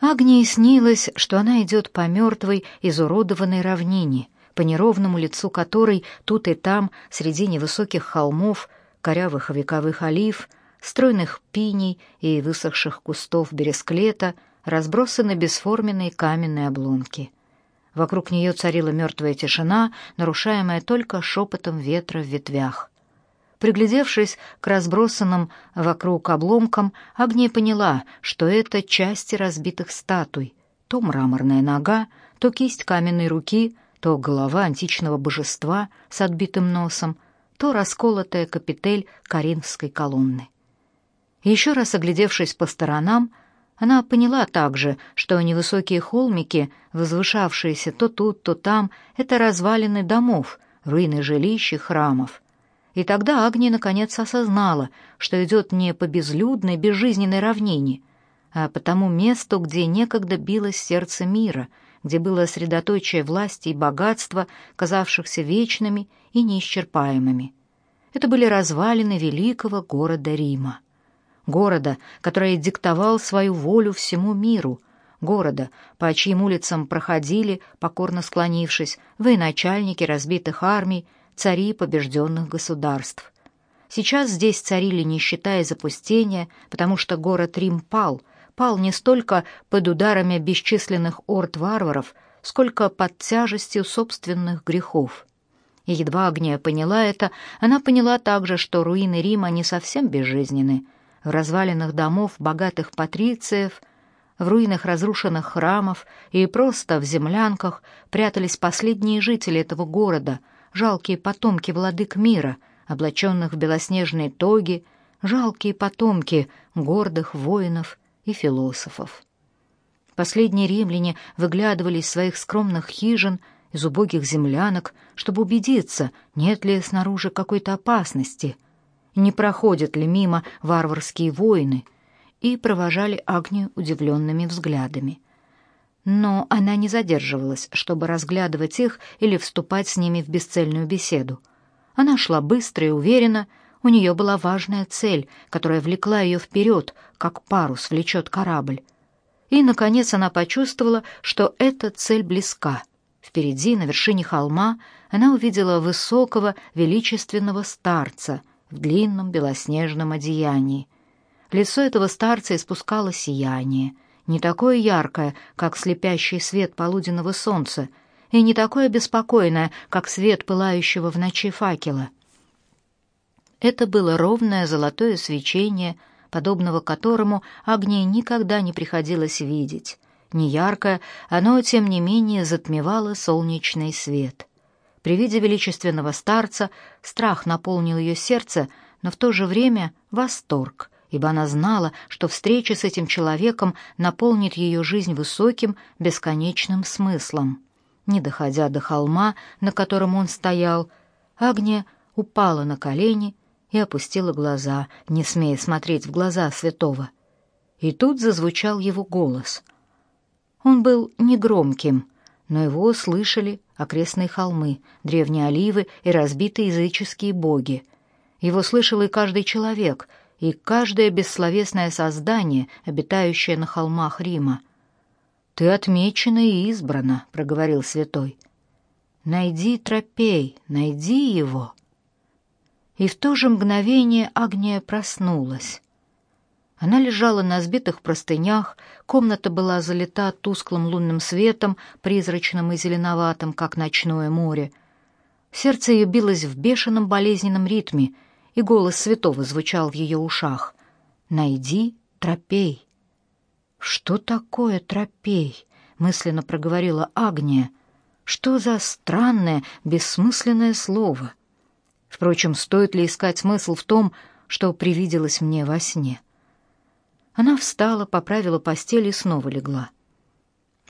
Агнии снилось, что она идет по мертвой, изуродованной равнине, по неровному лицу которой тут и там, среди невысоких холмов, корявых вековых олив, стройных пиней и высохших кустов бересклета, разбросаны бесформенные каменные обломки. Вокруг нее царила мертвая тишина, нарушаемая только шепотом ветра в ветвях. Приглядевшись к разбросанным вокруг обломкам, Агния поняла, что это части разбитых статуй. То мраморная нога, то кисть каменной руки, то голова античного божества с отбитым носом, то расколотая капитель Коринфской колонны. Еще раз оглядевшись по сторонам, она поняла также, что невысокие холмики, возвышавшиеся то тут, то там, это развалины домов, руины жилищ и храмов. И тогда Агния наконец осознала, что идет не по безлюдной, безжизненной равнине, а по тому месту, где некогда билось сердце мира, где было средоточие власти и богатства, казавшихся вечными и неисчерпаемыми. Это были развалины великого города Рима. Города, который диктовал свою волю всему миру, города, по чьим улицам проходили, покорно склонившись, военачальники разбитых армий, цари побежденных государств. Сейчас здесь царили нищета и запустение, потому что город Рим пал, пал не столько под ударами бесчисленных орд варваров, сколько под тяжестью собственных грехов. И едва Агния поняла это, она поняла также, что руины Рима не совсем безжизненны. В развалинах домов богатых патрициев, в руинах разрушенных храмов и просто в землянках прятались последние жители этого города — жалкие потомки владык мира, облаченных в белоснежные тоги, жалкие потомки гордых воинов и философов. Последние римляне выглядывали из своих скромных хижин, из убогих землянок, чтобы убедиться, нет ли снаружи какой-то опасности, не проходят ли мимо варварские воины, и провожали Агнию удивленными взглядами но она не задерживалась, чтобы разглядывать их или вступать с ними в бесцельную беседу. Она шла быстро и уверенно, у нее была важная цель, которая влекла ее вперед, как парус влечет корабль. И, наконец, она почувствовала, что эта цель близка. Впереди, на вершине холма, она увидела высокого, величественного старца в длинном белоснежном одеянии. Лицо этого старца испускало сияние — не такое яркое, как слепящий свет полуденного солнца, и не такое беспокойное, как свет пылающего в ночи факела. Это было ровное золотое свечение, подобного которому огне никогда не приходилось видеть. Не яркое, оно, тем не менее, затмевало солнечный свет. При виде величественного старца страх наполнил ее сердце, но в то же время восторг — ибо она знала, что встреча с этим человеком наполнит ее жизнь высоким, бесконечным смыслом. Не доходя до холма, на котором он стоял, Агния упала на колени и опустила глаза, не смея смотреть в глаза святого. И тут зазвучал его голос. Он был негромким, но его услышали окрестные холмы, древние оливы и разбитые языческие боги. Его слышал и каждый человек — и каждое бессловесное создание, обитающее на холмах Рима. «Ты отмечена и избрана», — проговорил святой. «Найди тропей, найди его». И в то же мгновение Агния проснулась. Она лежала на сбитых простынях, комната была залита тусклым лунным светом, призрачным и зеленоватым, как ночное море. Сердце ее билось в бешеном болезненном ритме — и голос святого звучал в ее ушах. «Найди тропей». «Что такое тропей?» — мысленно проговорила Агния. «Что за странное, бессмысленное слово?» Впрочем, стоит ли искать смысл в том, что привиделось мне во сне? Она встала, поправила постель и снова легла.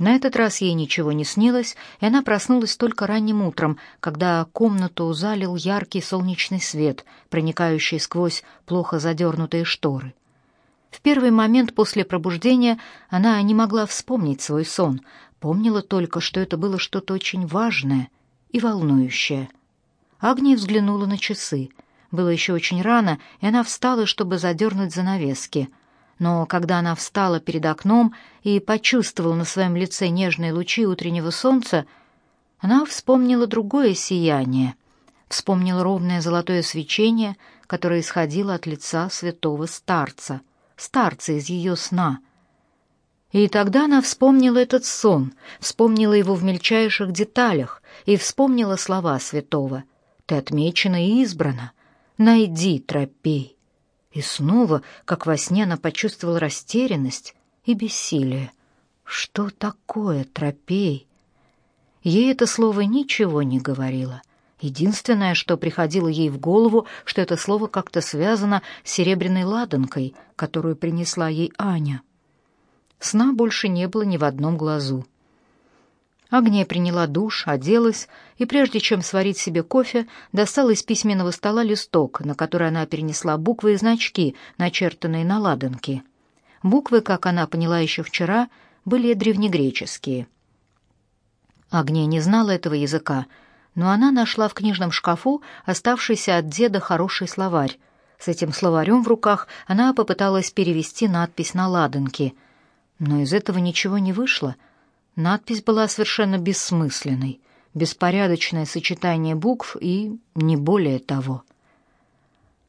На этот раз ей ничего не снилось, и она проснулась только ранним утром, когда комнату залил яркий солнечный свет, проникающий сквозь плохо задернутые шторы. В первый момент после пробуждения она не могла вспомнить свой сон, помнила только, что это было что-то очень важное и волнующее. Агния взглянула на часы. Было еще очень рано, и она встала, чтобы задернуть занавески — но когда она встала перед окном и почувствовала на своем лице нежные лучи утреннего солнца, она вспомнила другое сияние, вспомнила ровное золотое свечение, которое исходило от лица святого старца, старца из ее сна. И тогда она вспомнила этот сон, вспомнила его в мельчайших деталях и вспомнила слова святого «Ты отмечена и избрана, найди тропей». И снова, как во сне, она почувствовала растерянность и бессилие. Что такое тропей? Ей это слово ничего не говорило. Единственное, что приходило ей в голову, что это слово как-то связано с серебряной ладанкой, которую принесла ей Аня. Сна больше не было ни в одном глазу. Агния приняла душ, оделась и, прежде чем сварить себе кофе, достала из письменного стола листок, на который она перенесла буквы и значки, начертанные на ладанке. Буквы, как она поняла еще вчера, были древнегреческие. Агния не знала этого языка, но она нашла в книжном шкафу оставшийся от деда хороший словарь. С этим словарем в руках она попыталась перевести надпись на ладанке, но из этого ничего не вышло — Надпись была совершенно бессмысленной, беспорядочное сочетание букв и не более того.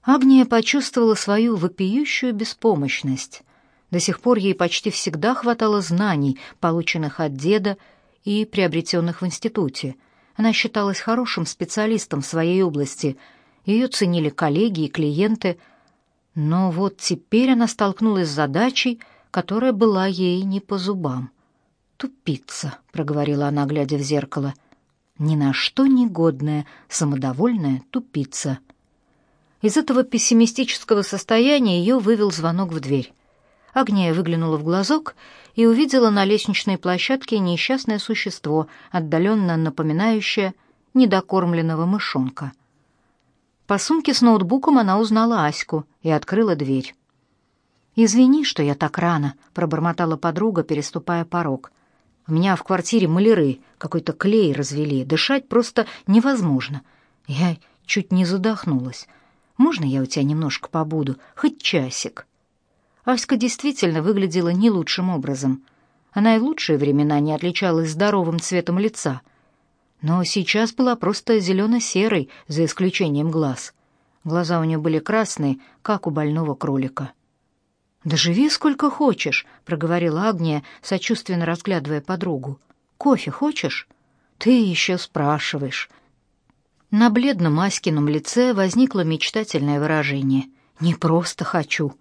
Агния почувствовала свою вопиющую беспомощность. До сих пор ей почти всегда хватало знаний, полученных от деда и приобретенных в институте. Она считалась хорошим специалистом в своей области, ее ценили коллеги и клиенты, но вот теперь она столкнулась с задачей, которая была ей не по зубам — «Тупица», — проговорила она, глядя в зеркало. «Ни на что негодная, самодовольная тупица». Из этого пессимистического состояния ее вывел звонок в дверь. Агния выглянула в глазок и увидела на лестничной площадке несчастное существо, отдаленно напоминающее недокормленного мышонка. По сумке с ноутбуком она узнала Аську и открыла дверь. «Извини, что я так рано», — пробормотала подруга, переступая порог. У меня в квартире маляры, какой-то клей развели, дышать просто невозможно. Я чуть не задохнулась. Можно я у тебя немножко побуду, хоть часик?» Аська действительно выглядела не лучшим образом. Она и в лучшие времена не отличалась здоровым цветом лица. Но сейчас была просто зелено-серой, за исключением глаз. Глаза у нее были красные, как у больного кролика. «Да живи сколько хочешь», — проговорила Агния, сочувственно разглядывая подругу. «Кофе хочешь?» «Ты еще спрашиваешь». На бледном Аськином лице возникло мечтательное выражение. «Не просто хочу,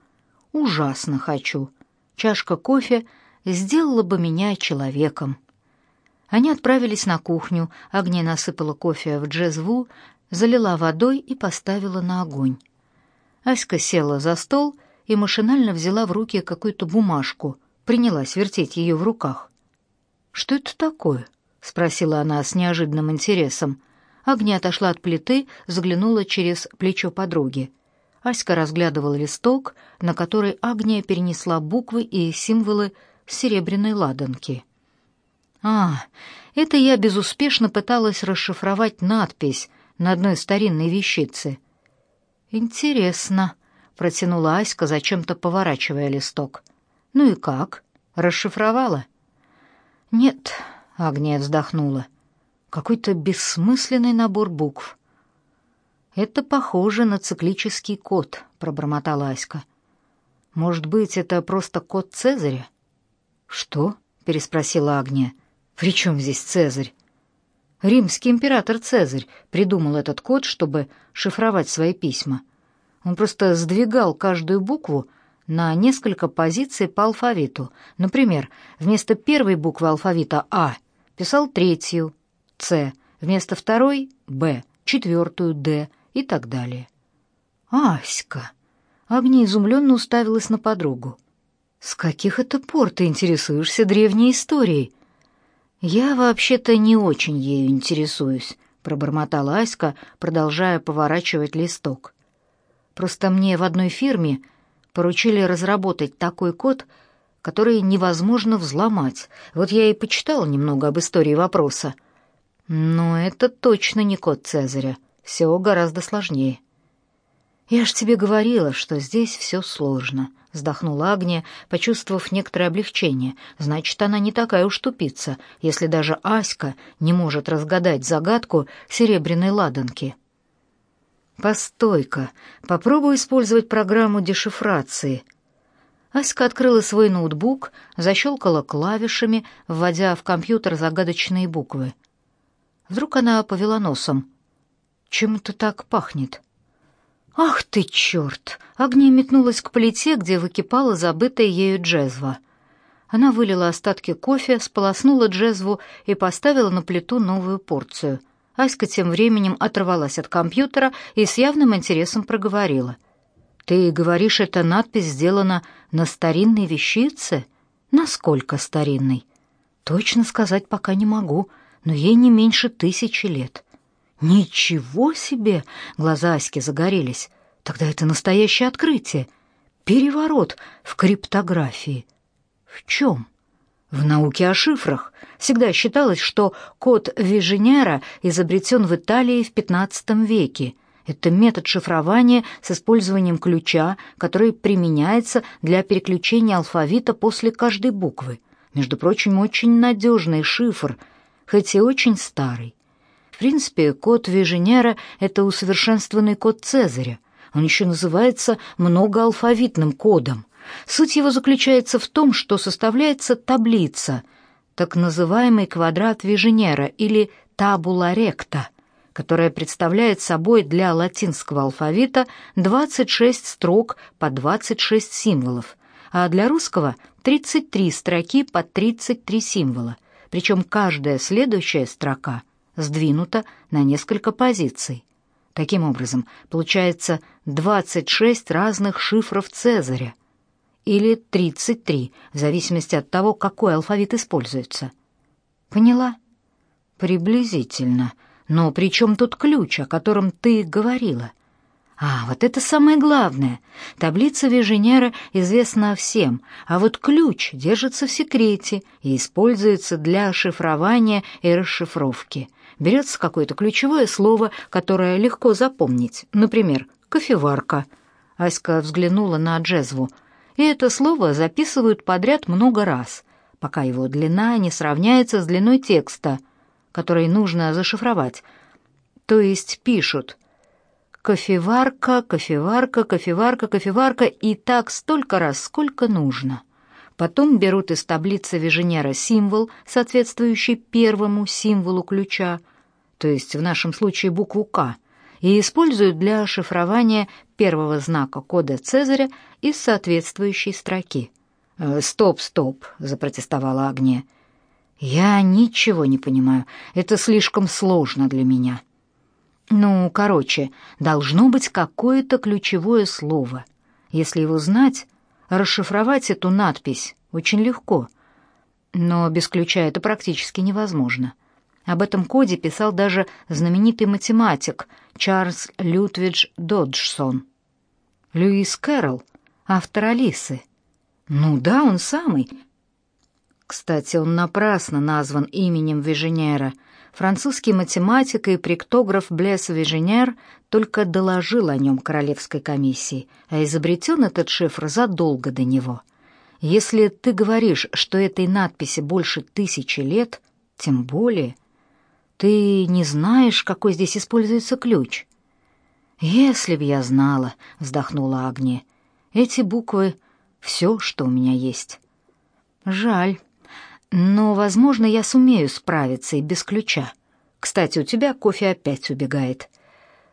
ужасно хочу. Чашка кофе сделала бы меня человеком». Они отправились на кухню, Агния насыпала кофе в джезву, залила водой и поставила на огонь. Аська села за стол и и машинально взяла в руки какую-то бумажку, принялась вертеть ее в руках. «Что это такое?» — спросила она с неожиданным интересом. Агния отошла от плиты, заглянула через плечо подруги. Аська разглядывала листок, на который Агния перенесла буквы и символы серебряной ладанки. «А, это я безуспешно пыталась расшифровать надпись на одной старинной вещице». «Интересно», протянула Аська, зачем-то поворачивая листок. Ну и как? Расшифровала? Нет, Агния вздохнула. Какой-то бессмысленный набор букв. Это похоже на циклический код, пробормотала Аська. Может быть, это просто код Цезаря? Что? переспросила Агния. При чем здесь Цезарь? Римский император Цезарь придумал этот код, чтобы шифровать свои письма. Он просто сдвигал каждую букву на несколько позиций по алфавиту. Например, вместо первой буквы алфавита А писал третью С, вместо второй Б, четвертую Д и так далее. Аська. Агния изумленно уставилась на подругу. С каких это пор ты интересуешься древней историей? Я вообще-то не очень ею интересуюсь, пробормотала Аська, продолжая поворачивать листок. Просто мне в одной фирме поручили разработать такой код, который невозможно взломать. Вот я и почитала немного об истории вопроса. Но это точно не код Цезаря. Все гораздо сложнее. «Я ж тебе говорила, что здесь все сложно», — вздохнула Агния, почувствовав некоторое облегчение. «Значит, она не такая уж тупица, если даже Аська не может разгадать загадку серебряной ладанки». «Постой-ка, попробуй использовать программу дешифрации». Аська открыла свой ноутбук, защелкала клавишами, вводя в компьютер загадочные буквы. Вдруг она повела носом. «Чем это так пахнет?» «Ах ты, черт!» Агния метнулась к плите, где выкипала забытая ею джезва. Она вылила остатки кофе, сполоснула джезву и поставила на плиту новую порцию. Аська тем временем оторвалась от компьютера и с явным интересом проговорила. «Ты говоришь, эта надпись сделана на старинной вещице? Насколько старинной?» «Точно сказать пока не могу, но ей не меньше тысячи лет». Ничего себе! Глаза Аськи загорелись. Тогда это настоящее открытие. Переворот в криптографии. В чем? В науке о шифрах. Всегда считалось, что код Виженяра изобретен в Италии в XV веке. Это метод шифрования с использованием ключа, который применяется для переключения алфавита после каждой буквы. Между прочим, очень надежный шифр, хоть и очень старый принципе, код Виженера — это усовершенствованный код Цезаря. Он еще называется многоалфавитным кодом. Суть его заключается в том, что составляется таблица, так называемый квадрат Виженера или табула ректа, которая представляет собой для латинского алфавита 26 строк по 26 символов, а для русского 33 строки по 33 символа, причем каждая следующая строка — сдвинуто на несколько позиций. Таким образом, получается 26 разных шифров Цезаря или 33, в зависимости от того, какой алфавит используется. Поняла? Приблизительно. Но при чем тут ключ, о котором ты говорила? А, вот это самое главное. Таблица Веженера известна всем, а вот ключ держится в секрете и используется для шифрования и расшифровки — берется какое-то ключевое слово, которое легко запомнить, например, «кофеварка». Аська взглянула на Джезву. И это слово записывают подряд много раз, пока его длина не сравняется с длиной текста, который нужно зашифровать. То есть пишут «кофеварка, кофеварка, кофеварка, кофеварка» и так столько раз, сколько нужно. Потом берут из таблицы Виженера символ, соответствующий первому символу ключа, то есть в нашем случае букву «К», и используют для шифрования первого знака кода Цезаря из соответствующей строки. «Э, «Стоп, стоп», — запротестовала Агния. «Я ничего не понимаю. Это слишком сложно для меня». «Ну, короче, должно быть какое-то ключевое слово. Если его знать, расшифровать эту надпись очень легко. Но без ключа это практически невозможно. Об этом коде писал даже знаменитый математик Чарльз Лютвидж Доджсон. Льюис Кэрролл, автор Алисы. Ну да, он самый. Кстати, он напрасно назван именем Виженера. Французский математик и приктограф Блес Виженер только доложил о нем королевской комиссии, а изобретен этот шифр задолго до него. Если ты говоришь, что этой надписи больше тысячи лет, тем более ты не знаешь, какой здесь используется ключ? Если б я знала, вздохнула Агния. Эти буквы все, что у меня есть. Жаль. Но, возможно, я сумею справиться и без ключа. Кстати, у тебя кофе опять убегает.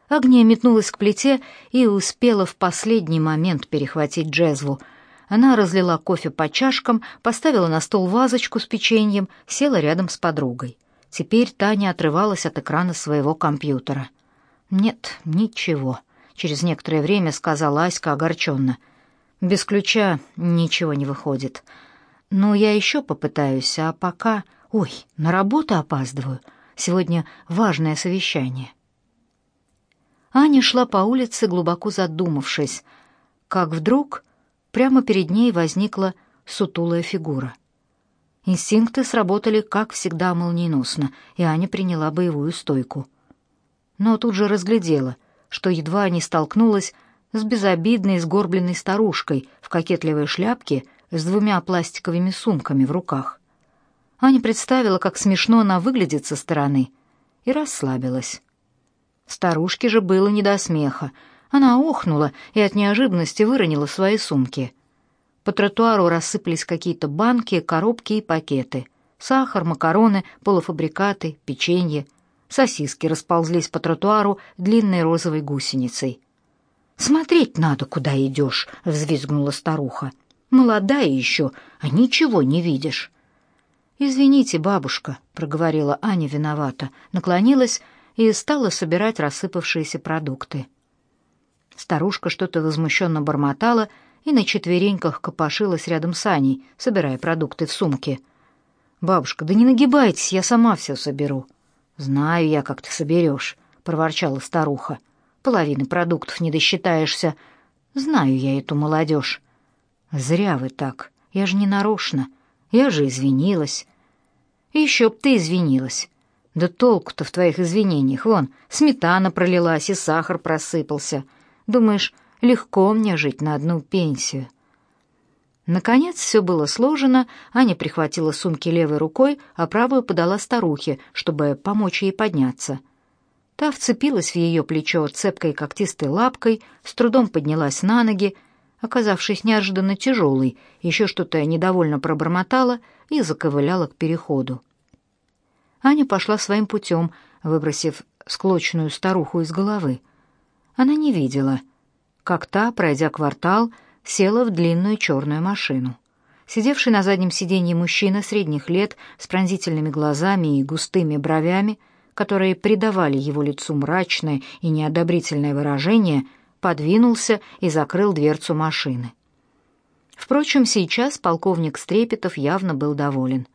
Агния метнулась к плите и успела в последний момент перехватить джезву. Она разлила кофе по чашкам, поставила на стол вазочку с печеньем, села рядом с подругой. Теперь Таня отрывалась от экрана своего компьютера. «Нет, ничего», — через некоторое время сказала Аська огорченно. «Без ключа ничего не выходит. Но я еще попытаюсь, а пока... Ой, на работу опаздываю. Сегодня важное совещание». Аня шла по улице, глубоко задумавшись, как вдруг прямо перед ней возникла сутулая фигура — Инстинкты сработали, как всегда, молниеносно, и Аня приняла боевую стойку. Но тут же разглядела, что едва не столкнулась с безобидной сгорбленной старушкой в кокетливой шляпке с двумя пластиковыми сумками в руках. Аня представила, как смешно она выглядит со стороны, и расслабилась. Старушке же было не до смеха. Она охнула и от неожиданности выронила свои сумки. По тротуару рассыпались какие-то банки, коробки и пакеты. Сахар, макароны, полуфабрикаты, печенье. Сосиски расползлись по тротуару длинной розовой гусеницей. «Смотреть надо, куда идешь», — взвизгнула старуха. «Молодая еще, а ничего не видишь». «Извините, бабушка», — проговорила Аня виновата, наклонилась и стала собирать рассыпавшиеся продукты. Старушка что-то возмущенно бормотала и на четвереньках копошилась рядом с Аней, собирая продукты в сумке. «Бабушка, да не нагибайтесь, я сама все соберу». «Знаю я, как ты соберешь», — проворчала старуха. «Половины продуктов не досчитаешься. Знаю я эту молодежь». «Зря вы так. Я же не нарочно. Я же извинилась». «Еще б ты извинилась. Да толку-то в твоих извинениях. Вон, сметана пролилась и сахар просыпался. Думаешь, легко мне жить на одну пенсию?» Наконец все было сложено, Аня прихватила сумки левой рукой, а правую подала старухе, чтобы помочь ей подняться. Та вцепилась в ее плечо цепкой когтистой лапкой, с трудом поднялась на ноги, оказавшись неожиданно тяжелой, еще что-то недовольно пробормотала и заковыляла к переходу. Аня пошла своим путем, выбросив склочную старуху из головы. Она не видела, как та, пройдя квартал, села в длинную черную машину. Сидевший на заднем сиденье мужчина средних лет с пронзительными глазами и густыми бровями, которые придавали его лицу мрачное и неодобрительное выражение, подвинулся и закрыл дверцу машины. Впрочем, сейчас полковник Стрепетов явно был доволен.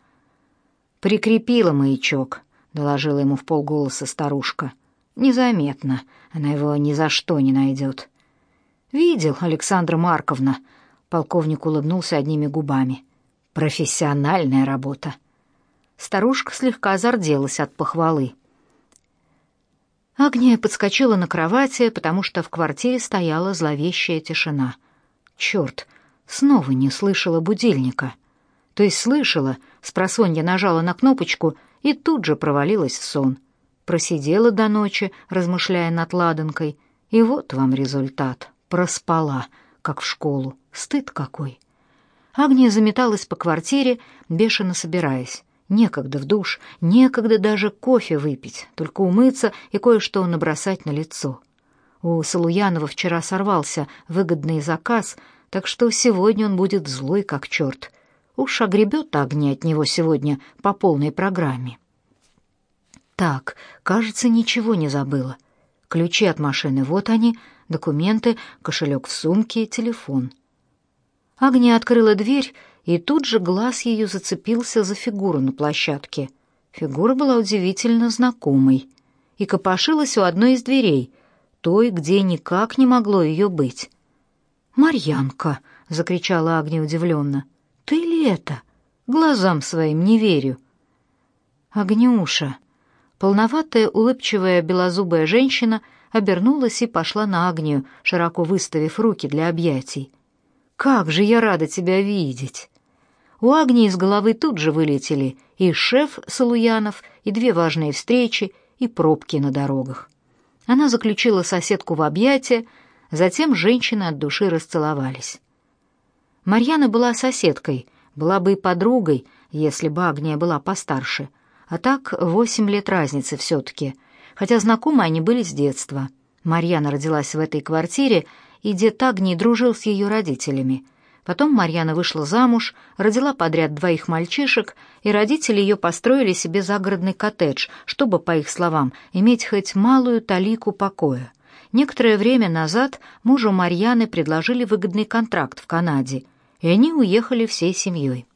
«Прикрепила маячок», — доложила ему в полголоса старушка. «Незаметно. Она его ни за что не найдет». «Видел, Александра Марковна», — полковник улыбнулся одними губами. «Профессиональная работа». Старушка слегка зарделась от похвалы. Агния подскочила на кровати, потому что в квартире стояла зловещая тишина. Черт, снова не слышала будильника. То есть слышала, спросонья нажала на кнопочку и тут же провалилась в сон. Просидела до ночи, размышляя над ладанкой, и вот вам результат проспала, как в школу. Стыд какой. Агния заметалась по квартире, бешено собираясь. Некогда в душ, некогда даже кофе выпить, только умыться и кое-что набросать на лицо. У Салуянова вчера сорвался выгодный заказ, так что сегодня он будет злой как черт. Уж огребет Агния от него сегодня по полной программе. Так, кажется, ничего не забыла. Ключи от машины, вот они, документы, кошелек в сумке, телефон. Агния открыла дверь, и тут же глаз ее зацепился за фигуру на площадке. Фигура была удивительно знакомой и копошилась у одной из дверей, той, где никак не могло ее быть. «Марьянка!» — закричала Агния удивленно. «Ты ли это? Глазам своим не верю». «Агнюша!» Полноватая, улыбчивая, белозубая женщина обернулась и пошла на Агнию, широко выставив руки для объятий. «Как же я рада тебя видеть!» У Агнии из головы тут же вылетели и шеф Салуянов, и две важные встречи, и пробки на дорогах. Она заключила соседку в объятия, затем женщины от души расцеловались. Марьяна была соседкой, была бы и подругой, если бы Агния была постарше — а так восемь лет разницы все-таки, хотя знакомы они были с детства. Марьяна родилась в этой квартире, и дед Агни дружил с ее родителями. Потом Марьяна вышла замуж, родила подряд двоих мальчишек, и родители ее построили себе загородный коттедж, чтобы, по их словам, иметь хоть малую талику покоя. Некоторое время назад мужу Марьяны предложили выгодный контракт в Канаде, и они уехали всей семьей.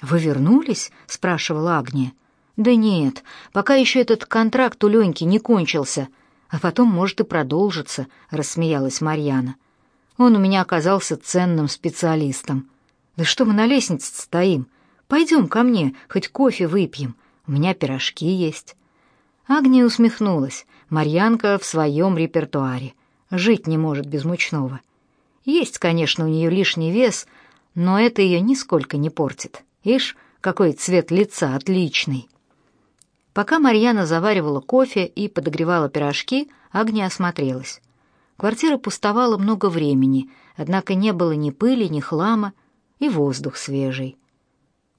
«Вы вернулись?» — спрашивала Агния. «Да нет, пока еще этот контракт у Леньки не кончился, а потом, может, и продолжится», — рассмеялась Марьяна. «Он у меня оказался ценным специалистом. Да что мы на лестнице стоим? Пойдем ко мне, хоть кофе выпьем. У меня пирожки есть». Агния усмехнулась. Марьянка в своем репертуаре. жить не может без мучного. Есть, конечно, у нее лишний вес, но это ее нисколько не портит. Ишь, какой цвет лица отличный. Пока Марьяна заваривала кофе и подогревала пирожки, Агния осмотрелась. Квартира пустовала много времени, однако не было ни пыли, ни хлама, и воздух свежий.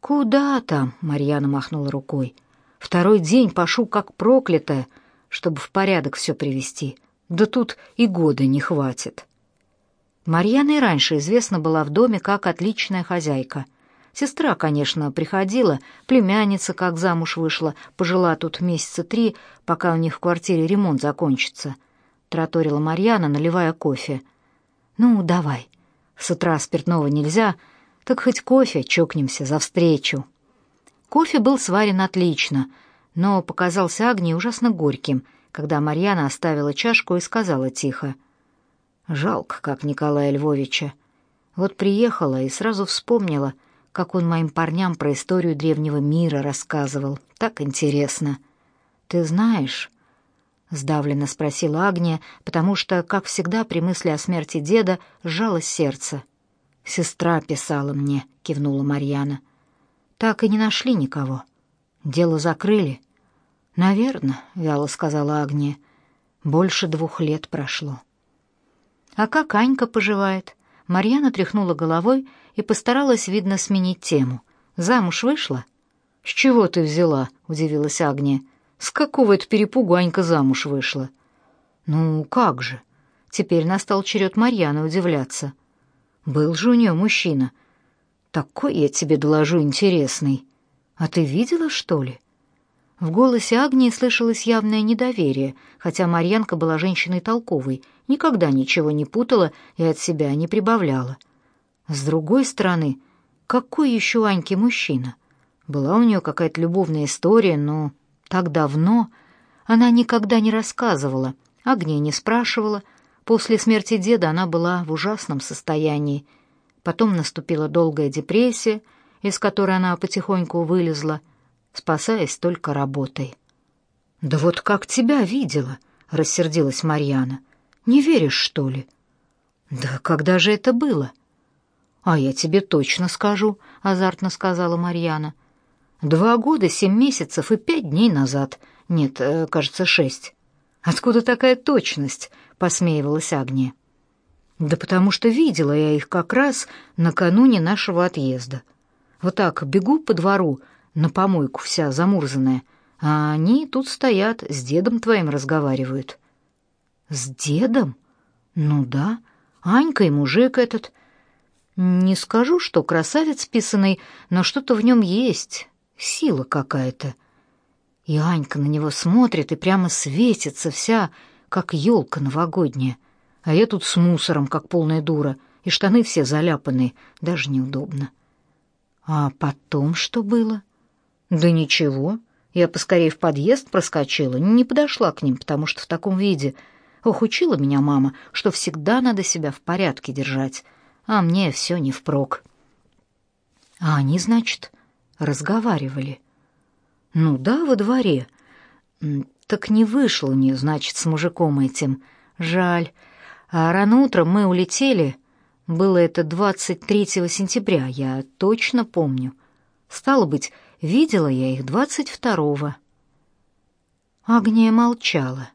«Куда там?» — Марьяна махнула рукой. «Второй день пошу как проклятая, чтобы в порядок все привести. Да тут и года не хватит». Марьяна и раньше известна была в доме как отличная хозяйка. Сестра, конечно, приходила, племянница, как замуж вышла, пожила тут месяца три, пока у них в квартире ремонт закончится —— тараторила Марьяна, наливая кофе. «Ну, давай. С утра спиртного нельзя, так хоть кофе чокнемся за встречу». Кофе был сварен отлично, но показался Агнии ужасно горьким, когда Марьяна оставила чашку и сказала тихо. «Жалко, как Николая Львовича. Вот приехала и сразу вспомнила, как он моим парням про историю древнего мира рассказывал. Так интересно. Ты знаешь, — сдавленно спросила Агния, потому что, как всегда, при мысли о смерти деда сжалось сердце. «Сестра писала мне», — кивнула Марьяна. «Так и не нашли никого. Дело закрыли». «Наверно», — вяло сказала Агния. «Больше двух лет прошло». «А как Анька поживает?» Марьяна тряхнула головой и постаралась, видно, сменить тему. «Замуж вышла?» «С чего ты взяла?» — удивилась Агния. С какого это перепугу Анька замуж вышла? Ну, как же? Теперь настал черед Марьяны удивляться. Был же у нее мужчина. Такой я тебе доложу интересный. А ты видела, что ли? В голосе Агнии слышалось явное недоверие, хотя Марьянка была женщиной толковой, никогда ничего не путала и от себя не прибавляла. С другой стороны, какой еще Аньке мужчина? Была у нее какая-то любовная история, но так давно она никогда не рассказывала, огней не спрашивала. После смерти деда она была в ужасном состоянии. Потом наступила долгая депрессия, из которой она потихоньку вылезла, спасаясь только работой. «Да вот как тебя видела!» — рассердилась Марьяна. «Не веришь, что ли?» «Да когда же это было?» «А я тебе точно скажу», — азартно сказала Марьяна. Два года, семь месяцев и пять дней назад. Нет, э, кажется, шесть. Откуда такая точность? посмеивалась Агния. Да потому что видела я их как раз накануне нашего отъезда. Вот так бегу по двору, на помойку вся замурзанная, а они тут стоят, с дедом твоим разговаривают. С дедом? Ну да, Анька и мужик этот. Не скажу, что красавец писанный, но что-то в нем есть, Сила какая-то. И Анька на него смотрит и прямо светится вся, как елка новогодняя. А я тут с мусором, как полная дура, и штаны все заляпанные, даже неудобно. А потом что было? Да ничего. Я поскорее в подъезд проскочила, не подошла к ним, потому что в таком виде. Ох, учила меня мама, что всегда надо себя в порядке держать, а мне все не впрок. А они, значит, разговаривали. Ну да, во дворе. Так не вышло у нее, значит, с мужиком этим. Жаль. А рано утром мы улетели. Было это 23 сентября, я точно помню. Стало быть, видела я их 22-го. Агния молчала.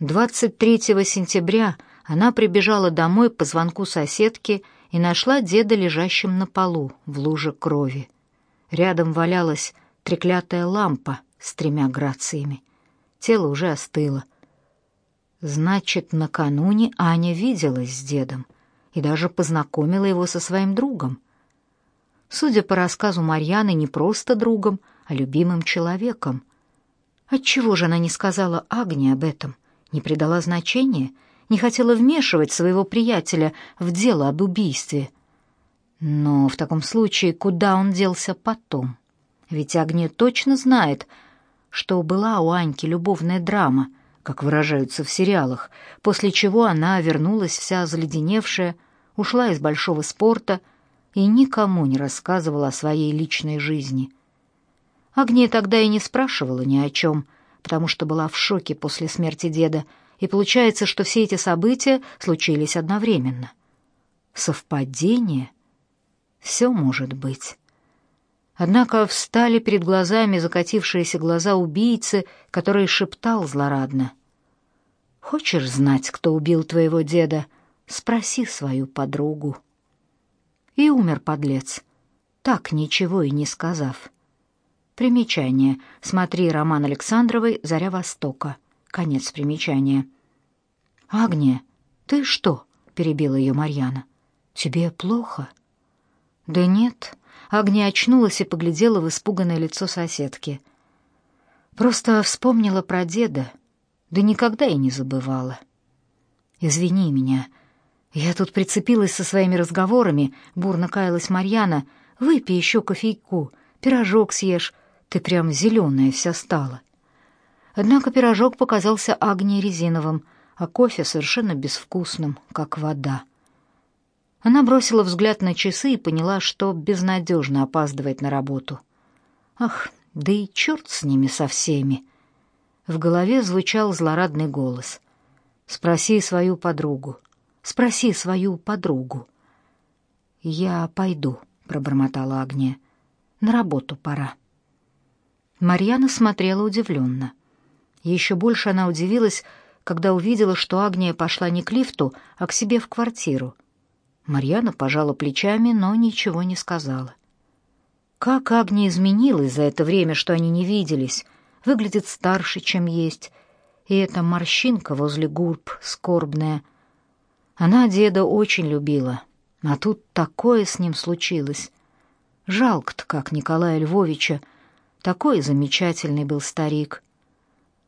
23 сентября она прибежала домой по звонку соседки и нашла деда лежащим на полу в луже крови. Рядом валялась треклятая лампа с тремя грациями. Тело уже остыло. Значит, накануне Аня виделась с дедом и даже познакомила его со своим другом. Судя по рассказу Марьяны, не просто другом, а любимым человеком. Отчего же она не сказала Агне об этом, не придала значения, не хотела вмешивать своего приятеля в дело об убийстве — но в таком случае куда он делся потом? Ведь Агния точно знает, что была у Аньки любовная драма, как выражаются в сериалах, после чего она вернулась вся заледеневшая, ушла из большого спорта и никому не рассказывала о своей личной жизни. Агния тогда и не спрашивала ни о чем, потому что была в шоке после смерти деда и получается, что все эти события случились одновременно. Совпадение? Все может быть. Однако встали перед глазами закатившиеся глаза убийцы, который шептал злорадно. «Хочешь знать, кто убил твоего деда? Спроси свою подругу». И умер подлец, так ничего и не сказав. Примечание. Смотри роман Александровой «Заря Востока». Конец примечания. «Агния, ты что?» — перебила ее Марьяна. «Тебе плохо?» «Да нет». Агния очнулась и поглядела в испуганное лицо соседки. «Просто вспомнила про деда, да никогда и не забывала. Извини меня. Я тут прицепилась со своими разговорами», — бурно каялась Марьяна. «Выпей еще кофейку, пирожок съешь, ты прям зеленая вся стала». Однако пирожок показался Агнии резиновым, а кофе совершенно безвкусным, как вода. Она бросила взгляд на часы и поняла, что безнадежно опаздывает на работу. Ах, да и черт с ними со всеми. В голове звучал злорадный голос. Спроси свою подругу. Спроси свою подругу. Я пойду, пробормотала Агния. На работу пора. Марьяна смотрела удивленно. Еще больше она удивилась, когда увидела, что Агния пошла не к лифту, а к себе в квартиру. Марьяна пожала плечами, но ничего не сказала. Как Агния изменилась за это время, что они не виделись. Выглядит старше, чем есть. И эта морщинка возле губ скорбная. Она деда очень любила, а тут такое с ним случилось. Жалко-то как Николая Львовича, такой замечательный был старик.